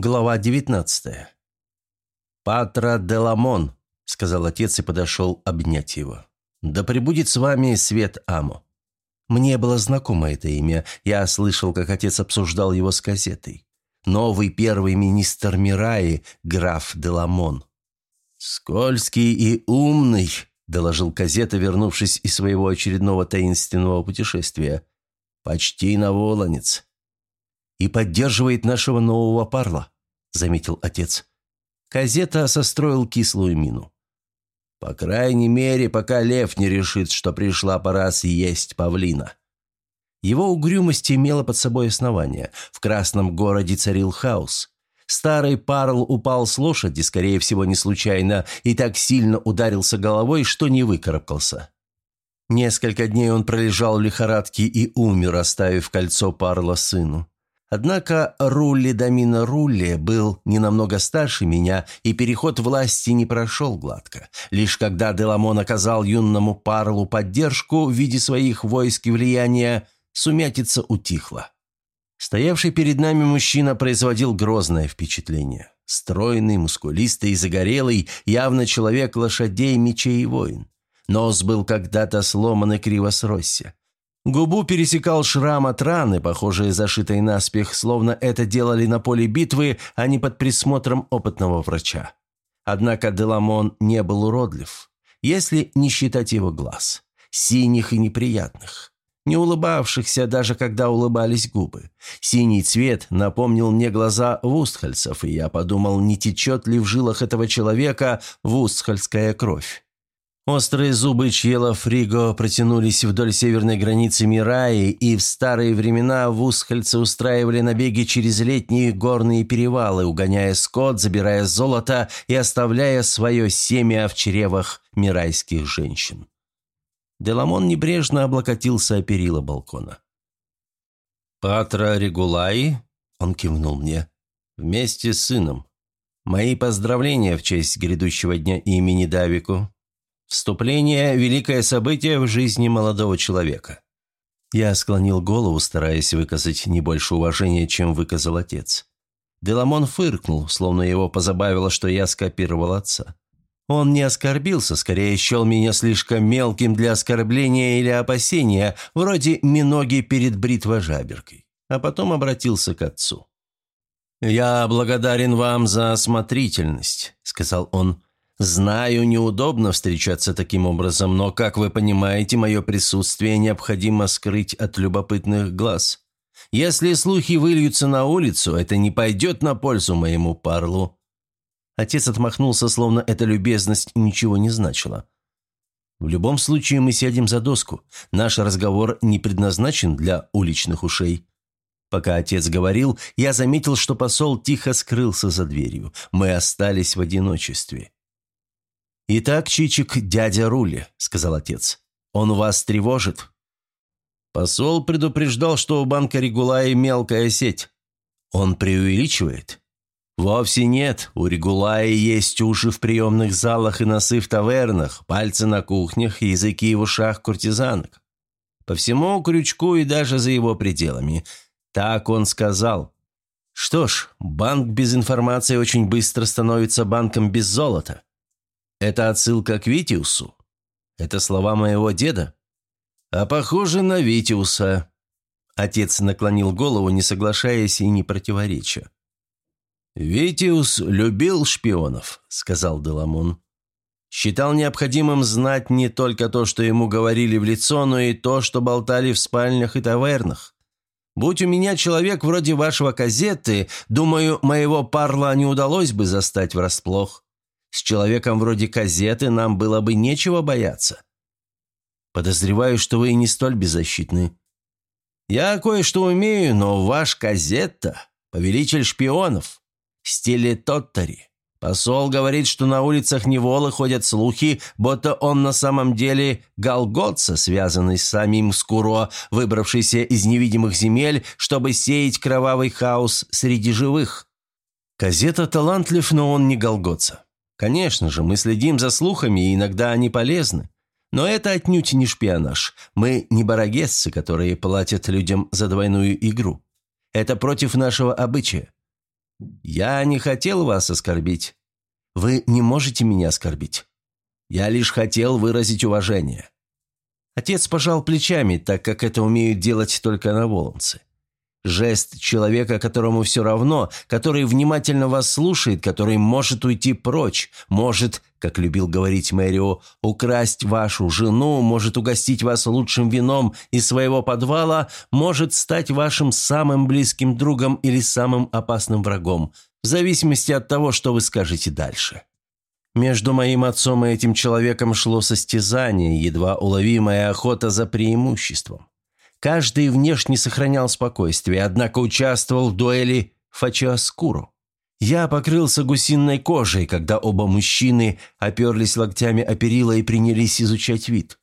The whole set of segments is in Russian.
Глава 19. «Граф де Ламон», — сказал отец и подошел обнять его. «Да пребудет с вами свет Амо». Мне было знакомо это имя. Я слышал, как отец обсуждал его с газетой. Новый первый министр Мираи, граф де Ламон. «Скользкий и умный», — доложил газета, вернувшись из своего очередного таинственного путешествия. «Почти наволонец и поддерживает нашего нового парла», — заметил отец. Казета состроил кислую мину. «По крайней мере, пока лев не решит, что пришла пора съесть павлина». Его угрюмость имела под собой основание. В Красном городе царил хаос. Старый парл упал с лошади, скорее всего, не случайно, и так сильно ударился головой, что не выкарабкался. Несколько дней он пролежал в лихорадке и умер, оставив кольцо парла сыну. Однако Рулли Домина Рулли был не намного старше меня, и переход власти не прошел гладко. Лишь когда Деламон оказал юному Парлу поддержку в виде своих войск и влияния, сумятица утихла. Стоявший перед нами мужчина производил грозное впечатление. Стройный, мускулистый и загорелый, явно человек лошадей, мечей и воин. Нос был когда-то сломан и криво сросся. Губу пересекал шрам от раны, похожей зашитой наспех, словно это делали на поле битвы, а не под присмотром опытного врача. Однако Деламон не был уродлив, если не считать его глаз. Синих и неприятных. Не улыбавшихся, даже когда улыбались губы. Синий цвет напомнил мне глаза вустхальцев, и я подумал, не течет ли в жилах этого человека вустхальская кровь. Острые зубы Чьела Фриго протянулись вдоль северной границы Мираи, и в старые времена вусхальцы устраивали набеги через летние горные перевалы, угоняя скот, забирая золото и оставляя свое семя в чревах мирайских женщин. Деламон небрежно облокотился о перила балкона. «Патра Регулаи?» – он кивнул мне. «Вместе с сыном. Мои поздравления в честь грядущего дня имени Давику. Вступление – великое событие в жизни молодого человека. Я склонил голову, стараясь выказать не больше уважения, чем выказал отец. Деламон фыркнул, словно его позабавило, что я скопировал отца. Он не оскорбился, скорее счел меня слишком мелким для оскорбления или опасения, вроде миноги перед бритвожаберкой, а потом обратился к отцу. «Я благодарен вам за осмотрительность», — сказал он. Знаю, неудобно встречаться таким образом, но, как вы понимаете, мое присутствие необходимо скрыть от любопытных глаз. Если слухи выльются на улицу, это не пойдет на пользу моему парлу». Отец отмахнулся, словно эта любезность ничего не значила. «В любом случае мы сядем за доску. Наш разговор не предназначен для уличных ушей». Пока отец говорил, я заметил, что посол тихо скрылся за дверью. Мы остались в одиночестве. «Итак, Чичик, дядя Рули», — сказал отец. «Он вас тревожит?» Посол предупреждал, что у банка Регулаи мелкая сеть. Он преувеличивает? Вовсе нет. У Регулаи есть уши в приемных залах и носы в тавернах, пальцы на кухнях языки в ушах куртизанок. По всему крючку и даже за его пределами. Так он сказал. Что ж, банк без информации очень быстро становится банком без золота. Это отсылка к Витиусу? Это слова моего деда? А похоже на Витиуса. Отец наклонил голову, не соглашаясь и не противореча. «Витиус любил шпионов», — сказал Деламон. «Считал необходимым знать не только то, что ему говорили в лицо, но и то, что болтали в спальнях и тавернах. Будь у меня человек вроде вашего газеты, думаю, моего парла не удалось бы застать врасплох. С человеком вроде Казеты нам было бы нечего бояться. Подозреваю, что вы не столь беззащитны. Я кое-что умею, но ваш Казетта — повелитель шпионов. В стиле Тоттари. Посол говорит, что на улицах Неволы ходят слухи, будто он на самом деле Голготца, связанный с самим Скуро, выбравшийся из невидимых земель, чтобы сеять кровавый хаос среди живых. Казета талантлив, но он не Голготца. Конечно же, мы следим за слухами, и иногда они полезны. Но это отнюдь не шпионаж. Мы не барагессы, которые платят людям за двойную игру. Это против нашего обычая. «Я не хотел вас оскорбить. Вы не можете меня оскорбить. Я лишь хотел выразить уважение». Отец пожал плечами, так как это умеют делать только наволонцы. Жест человека, которому все равно, который внимательно вас слушает, который может уйти прочь, может, как любил говорить Мэрио, украсть вашу жену, может угостить вас лучшим вином из своего подвала, может стать вашим самым близким другом или самым опасным врагом, в зависимости от того, что вы скажете дальше. Между моим отцом и этим человеком шло состязание, едва уловимая охота за преимуществом. Каждый внешне сохранял спокойствие, однако участвовал в дуэли Фачиаскуру. Я покрылся гусиной кожей, когда оба мужчины оперлись локтями о перила и принялись изучать вид.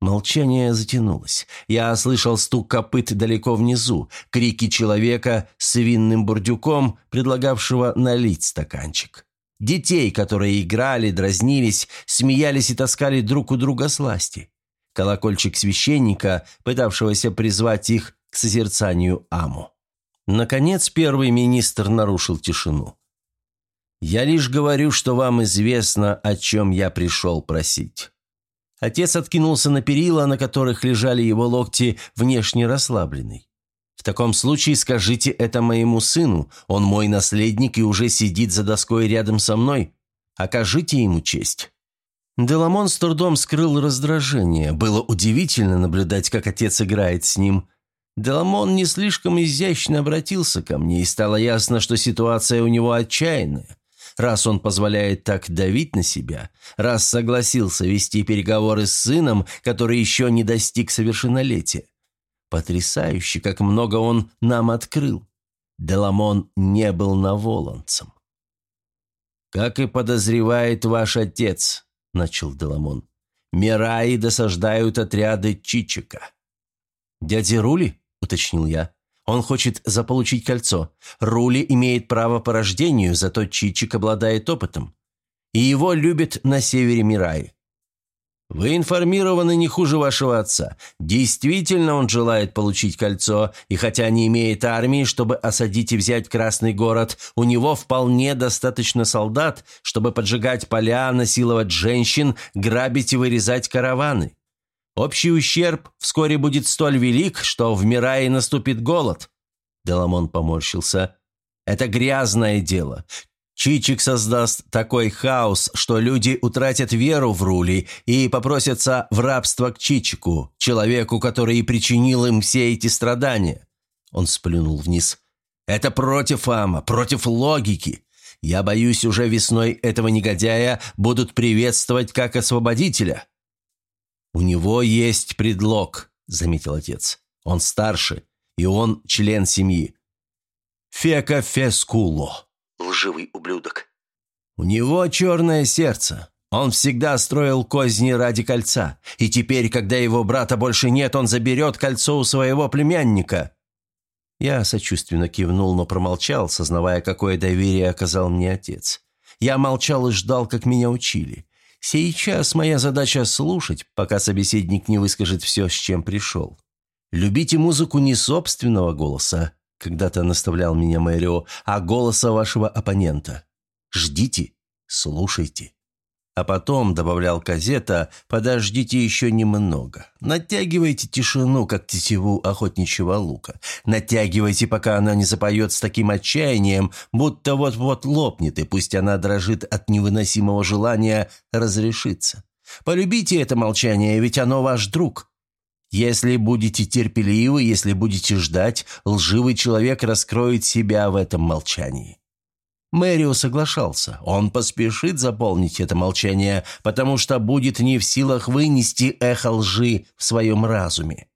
Молчание затянулось. Я слышал стук копыт далеко внизу, крики человека с винным бурдюком, предлагавшего налить стаканчик. Детей, которые играли, дразнились, смеялись и таскали друг у друга сласти колокольчик священника, пытавшегося призвать их к созерцанию Аму. Наконец первый министр нарушил тишину. «Я лишь говорю, что вам известно, о чем я пришел просить». Отец откинулся на перила, на которых лежали его локти, внешне расслабленный. «В таком случае скажите это моему сыну, он мой наследник и уже сидит за доской рядом со мной. Окажите ему честь». Деламон с трудом скрыл раздражение. Было удивительно наблюдать, как отец играет с ним. Деламон не слишком изящно обратился ко мне, и стало ясно, что ситуация у него отчаянная. Раз он позволяет так давить на себя, раз согласился вести переговоры с сыном, который еще не достиг совершеннолетия. Потрясающе, как много он нам открыл. Деламон не был наволонцем. «Как и подозревает ваш отец», – начал Деламон. «Мираи досаждают отряды Чичика». «Дяди Рули?» – уточнил я. «Он хочет заполучить кольцо. Рули имеет право по рождению, зато Чичик обладает опытом. И его любят на севере Мираи. «Вы информированы не хуже вашего отца. Действительно он желает получить кольцо, и хотя не имеет армии, чтобы осадить и взять Красный город, у него вполне достаточно солдат, чтобы поджигать поля, насиловать женщин, грабить и вырезать караваны. Общий ущерб вскоре будет столь велик, что в Мирае наступит голод». Деламон поморщился. «Это грязное дело. Чичик создаст такой хаос, что люди утратят веру в Рули и попросятся в рабство к Чичику, человеку, который и причинил им все эти страдания. Он сплюнул вниз. Это против Ама, против логики. Я боюсь, уже весной этого негодяя будут приветствовать как освободителя. У него есть предлог, заметил отец. Он старше, и он член семьи. Фека фескуло лживый ублюдок. У него черное сердце. Он всегда строил козни ради кольца. И теперь, когда его брата больше нет, он заберет кольцо у своего племянника. Я сочувственно кивнул, но промолчал, сознавая, какое доверие оказал мне отец. Я молчал и ждал, как меня учили. Сейчас моя задача слушать, пока собеседник не выскажет все, с чем пришел. Любите музыку не собственного голоса, когда-то наставлял меня Мэрио, а голоса вашего оппонента. Ждите, слушайте. А потом, добавлял Казета, подождите еще немного. Натягивайте тишину, как тетиву охотничьего лука. Натягивайте, пока она не запоет с таким отчаянием, будто вот-вот лопнет, и пусть она дрожит от невыносимого желания разрешиться. Полюбите это молчание, ведь оно ваш друг. Если будете терпеливы, если будете ждать, лживый человек раскроет себя в этом молчании». Мэрио соглашался. Он поспешит заполнить это молчание, потому что будет не в силах вынести эхо лжи в своем разуме.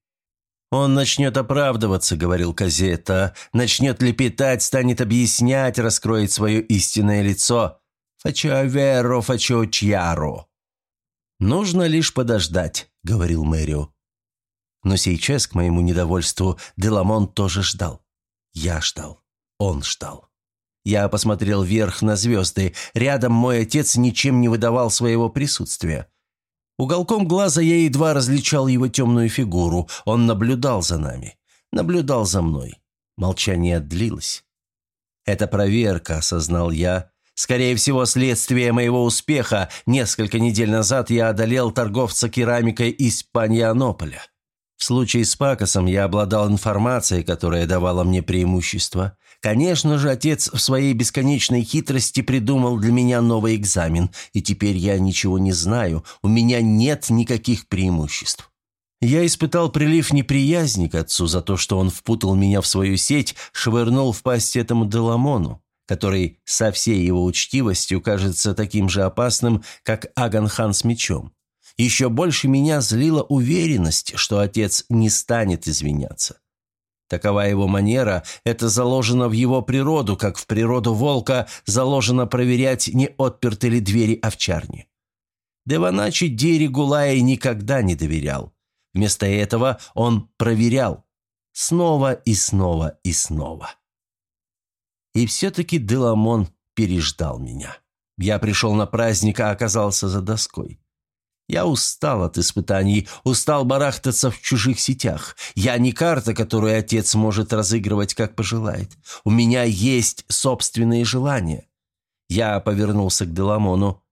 «Он начнет оправдываться», — говорил Казета, — «начнет лепетать, станет объяснять, раскроет свое истинное лицо. Фачо веро, фачо чьяро». «Нужно лишь подождать», — говорил Мэрио. Но сейчас, к моему недовольству, Деламон тоже ждал. Я ждал. Он ждал. Я посмотрел вверх на звезды. Рядом мой отец ничем не выдавал своего присутствия. Уголком глаза я едва различал его темную фигуру. Он наблюдал за нами. Наблюдал за мной. Молчание длилось. Это проверка, осознал я. Скорее всего, следствие моего успеха. Несколько недель назад я одолел торговца керамикой из Паньянополя. В случае с Пакосом я обладал информацией, которая давала мне преимущество. Конечно же, отец в своей бесконечной хитрости придумал для меня новый экзамен, и теперь я ничего не знаю, у меня нет никаких преимуществ. Я испытал прилив неприязни к отцу за то, что он впутал меня в свою сеть, швырнул в пасть этому Деламону, который со всей его учтивостью кажется таким же опасным, как Аганхан с мечом. Еще больше меня злила уверенность, что отец не станет извиняться. Такова его манера, это заложено в его природу, как в природу волка заложено проверять, не отперты ли двери овчарни. Деваначи Дири Гулай никогда не доверял. Вместо этого он проверял. Снова и снова и снова. И все-таки Деламон переждал меня. Я пришел на праздник, а оказался за доской. Я устал от испытаний, устал барахтаться в чужих сетях. Я не карта, которую отец может разыгрывать, как пожелает. У меня есть собственные желания. Я повернулся к Деламону.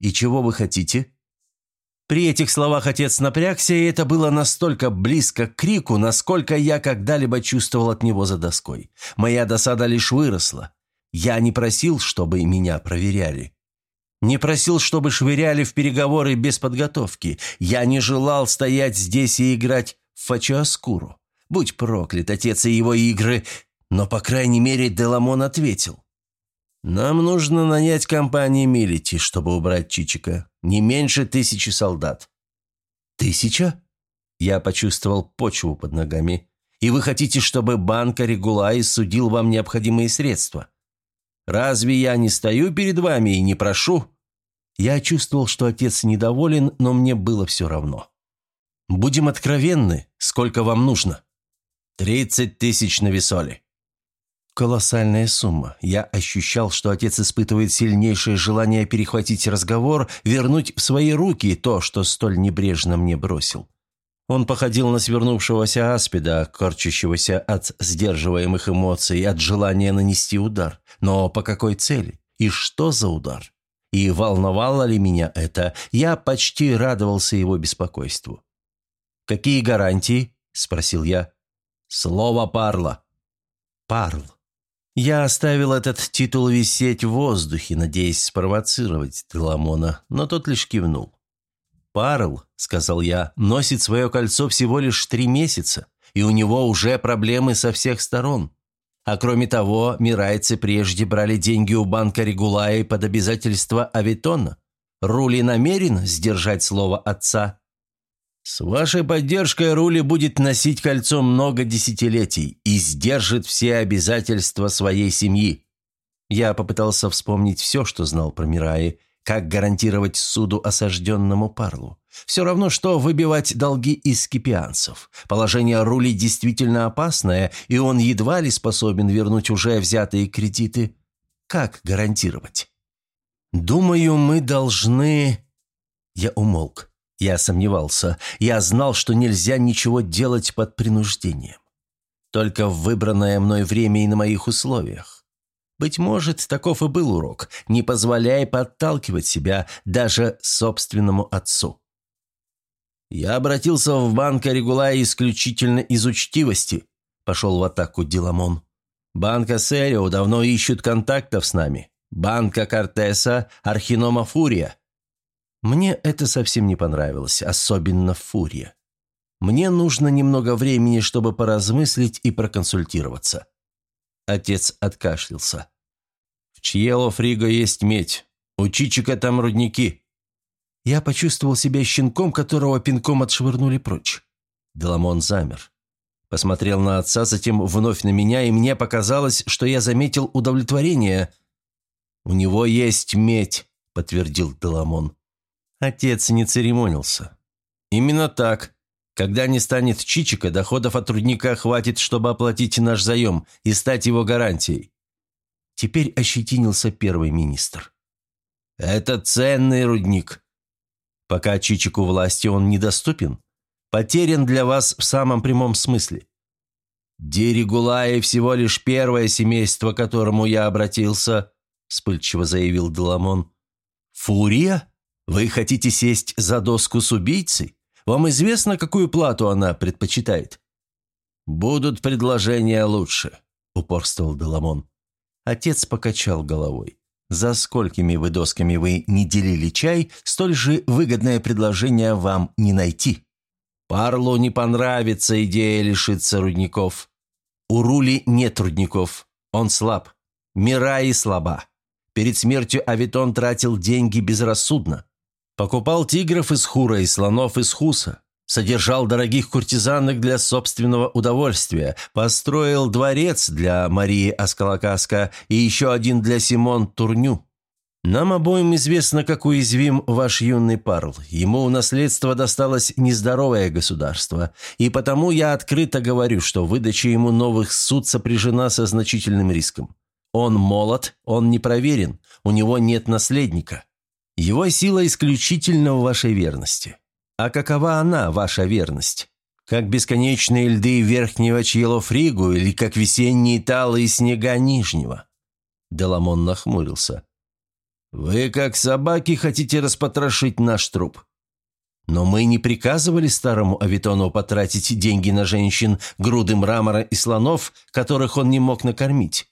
«И чего вы хотите?» При этих словах отец напрягся, и это было настолько близко к крику, насколько я когда-либо чувствовал от него за доской. Моя досада лишь выросла. Я не просил, чтобы меня проверяли. Не просил, чтобы швыряли в переговоры без подготовки. Я не желал стоять здесь и играть в Фачуаскуру. Будь проклят, отец и его игры. Но, по крайней мере, Деламон ответил. «Нам нужно нанять компанию Милити, чтобы убрать Чичика. Не меньше тысячи солдат». «Тысяча?» Я почувствовал почву под ногами. «И вы хотите, чтобы банка Регулай судил вам необходимые средства?» Разве я не стою перед вами и не прошу?» Я чувствовал, что отец недоволен, но мне было все равно. «Будем откровенны, сколько вам нужно?» «Тридцать тысяч на весоле». Колоссальная сумма. Я ощущал, что отец испытывает сильнейшее желание перехватить разговор, вернуть в свои руки то, что столь небрежно мне бросил. Он походил на свернувшегося аспида, корчащегося от сдерживаемых эмоций, от желания нанести удар. Но по какой цели? И что за удар? И волновало ли меня это? Я почти радовался его беспокойству. «Какие гарантии?» – спросил я. «Слово Парла». «Парл». Я оставил этот титул висеть в воздухе, надеясь спровоцировать Теламона, но тот лишь кивнул. «Парл», — сказал я, — «носит свое кольцо всего лишь три месяца, и у него уже проблемы со всех сторон. А кроме того, мирайцы прежде брали деньги у банка Регулаи под обязательство Авитона. Рули намерен сдержать слово отца. С вашей поддержкой Рули будет носить кольцо много десятилетий и сдержит все обязательства своей семьи. Я попытался вспомнить все, что знал про Мираи, как гарантировать суду осажденному Парлу? Все равно, что выбивать долги из скипианцев. Положение Рули действительно опасное, и он едва ли способен вернуть уже взятые кредиты. Как гарантировать? «Думаю, мы должны...» Я умолк. Я сомневался. Я знал, что нельзя ничего делать под принуждением. Только в выбранное мной время и на моих условиях. Быть может, таков и был урок, не позволяя подталкивать себя даже собственному отцу. «Я обратился в банк Орегулая исключительно из учтивости», – пошел в атаку Диламон. «Банка Серио давно ищут контактов с нами. Банка Кортеса, Архинома Фурия». Мне это совсем не понравилось, особенно Фурия. Мне нужно немного времени, чтобы поразмыслить и проконсультироваться. Отец откашлялся. «В Чьело Фриго есть медь. У Чичика там рудники». Я почувствовал себя щенком, которого пинком отшвырнули прочь. Деламон замер. Посмотрел на отца, затем вновь на меня, и мне показалось, что я заметил удовлетворение. «У него есть медь», — подтвердил Деламон. Отец не церемонился. «Именно так. Когда не станет Чичика, доходов от рудника хватит, чтобы оплатить наш заем и стать его гарантией. Теперь ощетинился первый министр. «Это ценный рудник. Пока Чичику власти он недоступен. Потерян для вас в самом прямом смысле. «Диригулаи всего лишь первое семейство, к которому я обратился», – вспыльчиво заявил Деламон. «Фурия? Вы хотите сесть за доску с убийцей? Вам известно, какую плату она предпочитает?» «Будут предложения лучше», – упорствовал Деламон. Отец покачал головой. «За сколькими вы досками вы не делили чай, столь же выгодное предложение вам не найти». Парлу не понравится идея лишиться рудников. У Рули нет рудников. Он слаб. Мираи слаба. Перед смертью Авитон тратил деньги безрассудно. Покупал тигров из Хура и слонов из Хуса. Содержал дорогих куртизанок для собственного удовольствия. Построил дворец для Марии Аскалакаска и еще один для Симон Турню. Нам обоим известно, как уязвим ваш юный Парл. Ему в наследство досталось нездоровое государство, и потому я открыто говорю, что выдача ему новых суд сопряжена со значительным риском. Он молод, он не проверен, у него нет наследника. Его сила исключительно в вашей верности. А какова она, ваша верность? Как бесконечные льды верхнего Чьелофригу или как весенние талы и снега нижнего?» Деламон нахмурился. «Вы, как собаки, хотите распотрошить наш труп». Но мы не приказывали старому Авитону потратить деньги на женщин, груды мрамора и слонов, которых он не мог накормить.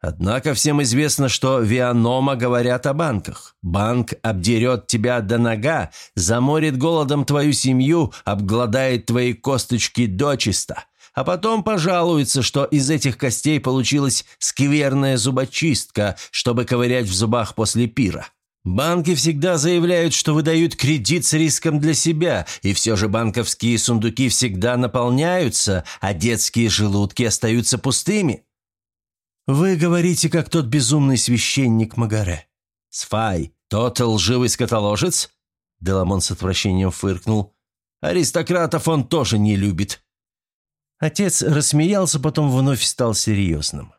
Однако всем известно, что Вианома говорят о банках. Банк обдерет тебя до нога, заморит голодом твою семью, обгладает твои косточки дочисто а потом пожалуется, что из этих костей получилась скверная зубочистка, чтобы ковырять в зубах после пира. Банки всегда заявляют, что выдают кредит с риском для себя, и все же банковские сундуки всегда наполняются, а детские желудки остаются пустыми. Вы говорите, как тот безумный священник Магаре. Сфай, тот лживый скотоложец? Деламон с отвращением фыркнул. Аристократов он тоже не любит. Отец рассмеялся, потом вновь стал серьезным.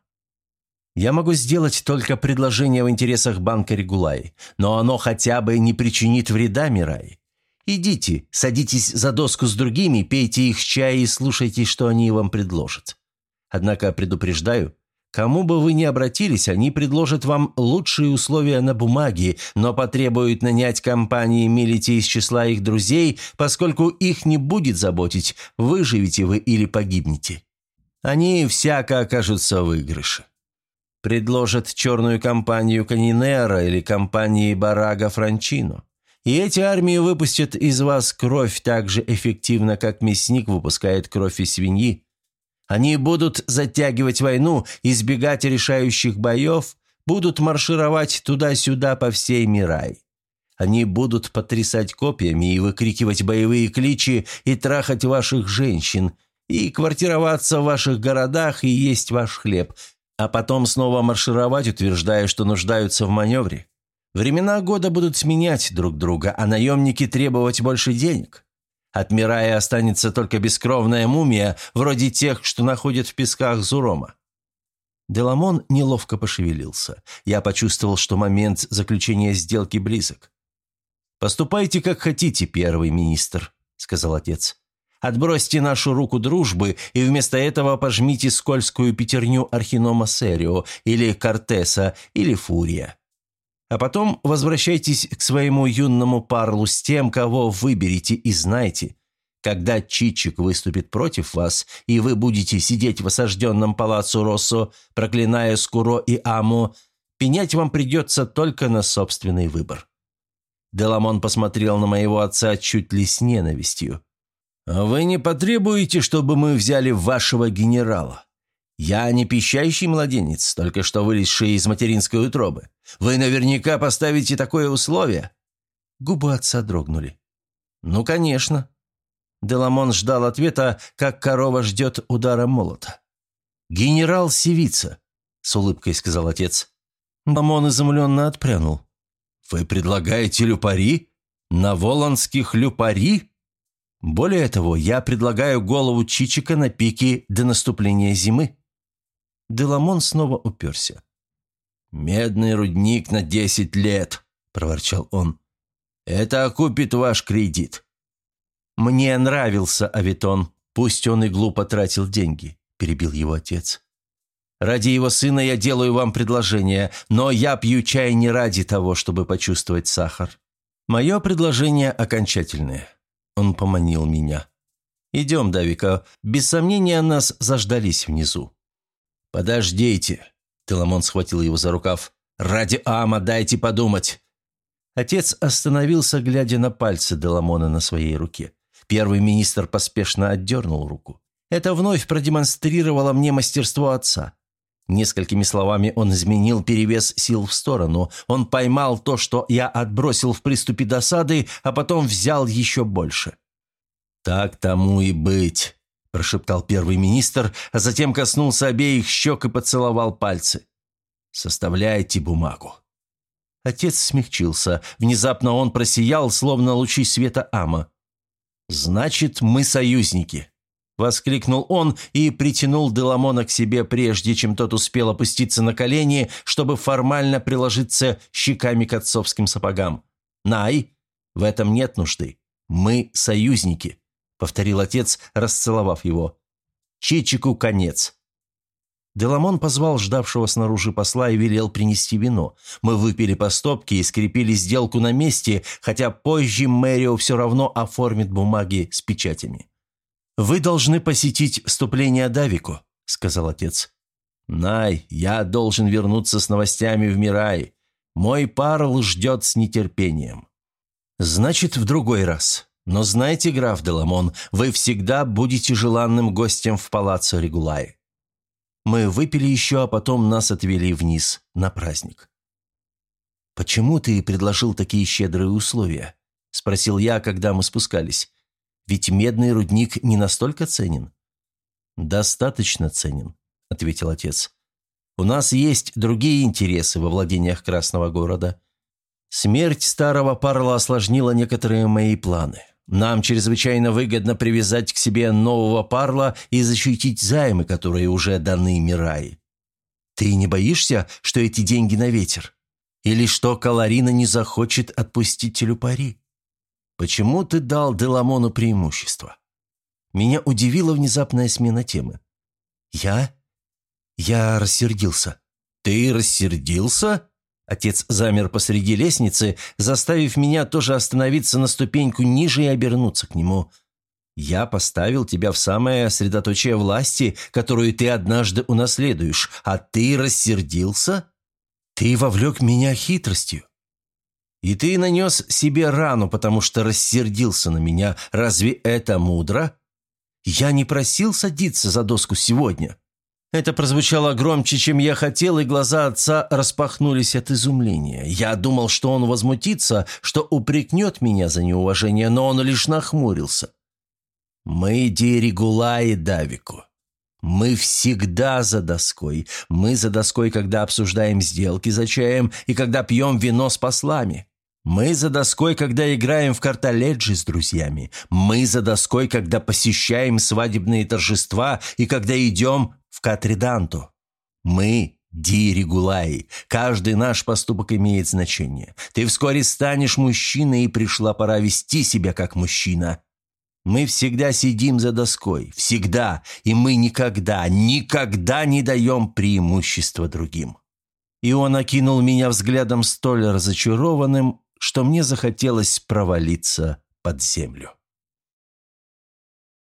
«Я могу сделать только предложение в интересах банка Регулай, но оно хотя бы не причинит вреда Мирай. Идите, садитесь за доску с другими, пейте их чай и слушайте, что они вам предложат. Однако предупреждаю, Кому бы вы ни обратились, они предложат вам лучшие условия на бумаге, но потребуют нанять компании Милити из числа их друзей, поскольку их не будет заботить, выживете вы или погибнете. Они всяко окажутся в выигрыше. Предложат черную компанию Канинера или компании Барага Франчино. И эти армии выпустят из вас кровь так же эффективно, как мясник выпускает кровь из свиньи. Они будут затягивать войну, избегать решающих боев, будут маршировать туда-сюда по всей Мирай. Они будут потрясать копьями и выкрикивать боевые кличи и трахать ваших женщин, и квартироваться в ваших городах и есть ваш хлеб, а потом снова маршировать, утверждая, что нуждаются в маневре. Времена года будут сменять друг друга, а наемники требовать больше денег. От Мирая останется только бескровная мумия, вроде тех, что находят в песках Зурома. Деламон неловко пошевелился. Я почувствовал, что момент заключения сделки близок. «Поступайте, как хотите, первый министр», — сказал отец. «Отбросьте нашу руку дружбы и вместо этого пожмите скользкую пятерню Архинома Серио или Кортеса или Фурия. А потом возвращайтесь к своему юному парлу с тем, кого выберете, и знайте, когда Чичик выступит против вас, и вы будете сидеть в осажденном палацу Россо, проклиная Скуро и Аму, пенять вам придется только на собственный выбор». Деламон посмотрел на моего отца чуть ли с ненавистью. «А вы не потребуете, чтобы мы взяли вашего генерала? Я не пищащий младенец, только что вылезший из материнской утробы. Вы наверняка поставите такое условие». Губы отца дрогнули. «Ну, конечно». Деламон ждал ответа, как корова ждет удара молота. «Генерал Севица», — с улыбкой сказал отец. Деламон изумленно отпрянул. «Вы предлагаете люпари? На волонских люпари?» «Более того, я предлагаю голову Чичика на пике до наступления зимы». Деламон снова уперся. «Медный рудник на десять лет», – проворчал он. «Это окупит ваш кредит». Мне нравился Авитон, пусть он и глупо тратил деньги. перебил его отец. «Ради его сына я делаю вам предложение, но я пью чай не ради того, чтобы почувствовать сахар. Мое предложение окончательное». Он поманил меня. «Идем, Давика. Без сомнения, нас заждались внизу». «Подождите!» Теламон схватил его за рукав. «Ради Ама дайте подумать!» Отец остановился, глядя на пальцы Деламона на своей руке. Первый министр поспешно отдернул руку. Это вновь продемонстрировало мне мастерство отца. Несколькими словами он изменил перевес сил в сторону. Он поймал то, что я отбросил в приступе досады, а потом взял еще больше. «Так тому и быть», – прошептал первый министр, а затем коснулся обеих щек и поцеловал пальцы. «Составляйте бумагу». Отец смягчился. Внезапно он просиял, словно лучи света Ама. «Значит, мы союзники», — воскликнул он и притянул Деламона к себе, прежде чем тот успел опуститься на колени, чтобы формально приложиться щеками к отцовским сапогам. «Най, в этом нет нужды. Мы союзники» повторил отец, расцеловав его. «Чичику конец». Деламон позвал ждавшего снаружи посла и велел принести вино. Мы выпили по стопке и скрепили сделку на месте, хотя позже Мэрио все равно оформит бумаги с печатями. «Вы должны посетить вступление Давику», — сказал отец. «Най, я должен вернуться с новостями в Мирай. Мой парл ждет с нетерпением». «Значит, в другой раз. Но знайте, граф Деламон, вы всегда будете желанным гостем в палаццо Регулай. Мы выпили еще, а потом нас отвели вниз, на праздник. «Почему ты предложил такие щедрые условия?» – спросил я, когда мы спускались. «Ведь медный рудник не настолько ценен». «Достаточно ценен», – ответил отец. «У нас есть другие интересы во владениях Красного города. Смерть старого парла осложнила некоторые мои планы. Нам чрезвычайно выгодно привязать к себе нового парла и защитить займы, которые уже даны Мирай. Ты не боишься, что эти деньги на ветер? Или что Каларина не захочет отпустить Телюпари? Почему ты дал Деламону преимущество? Меня удивила внезапная смена темы. Я? Я рассердился. Ты рассердился? Отец замер посреди лестницы, заставив меня тоже остановиться на ступеньку ниже и обернуться к нему. «Я поставил тебя в самое средоточие власти, которую ты однажды унаследуешь, а ты рассердился? Ты вовлек меня хитростью. И ты нанес себе рану, потому что рассердился на меня. Разве это мудро? Я не просил садиться за доску сегодня. Это прозвучало громче, чем я хотел, и глаза отца распахнулись от изумления. Я думал, что он возмутится, что упрекнет меня за неуважение, но он лишь нахмурился. «Мы Дерегулаи Давику. Мы всегда за доской. Мы за доской, когда обсуждаем сделки за чаем и когда пьем вино с послами. Мы за доской, когда играем в карталеджи с друзьями. Мы за доской, когда посещаем свадебные торжества и когда идем в Катриданту. Мы Ди Регулай. Каждый наш поступок имеет значение. Ты вскоре станешь мужчиной, и пришла пора вести себя как мужчина. Мы всегда сидим за доской. Всегда. И мы никогда, никогда не даем преимущества другим. И он окинул меня взглядом столь разочарованным, что мне захотелось провалиться под землю.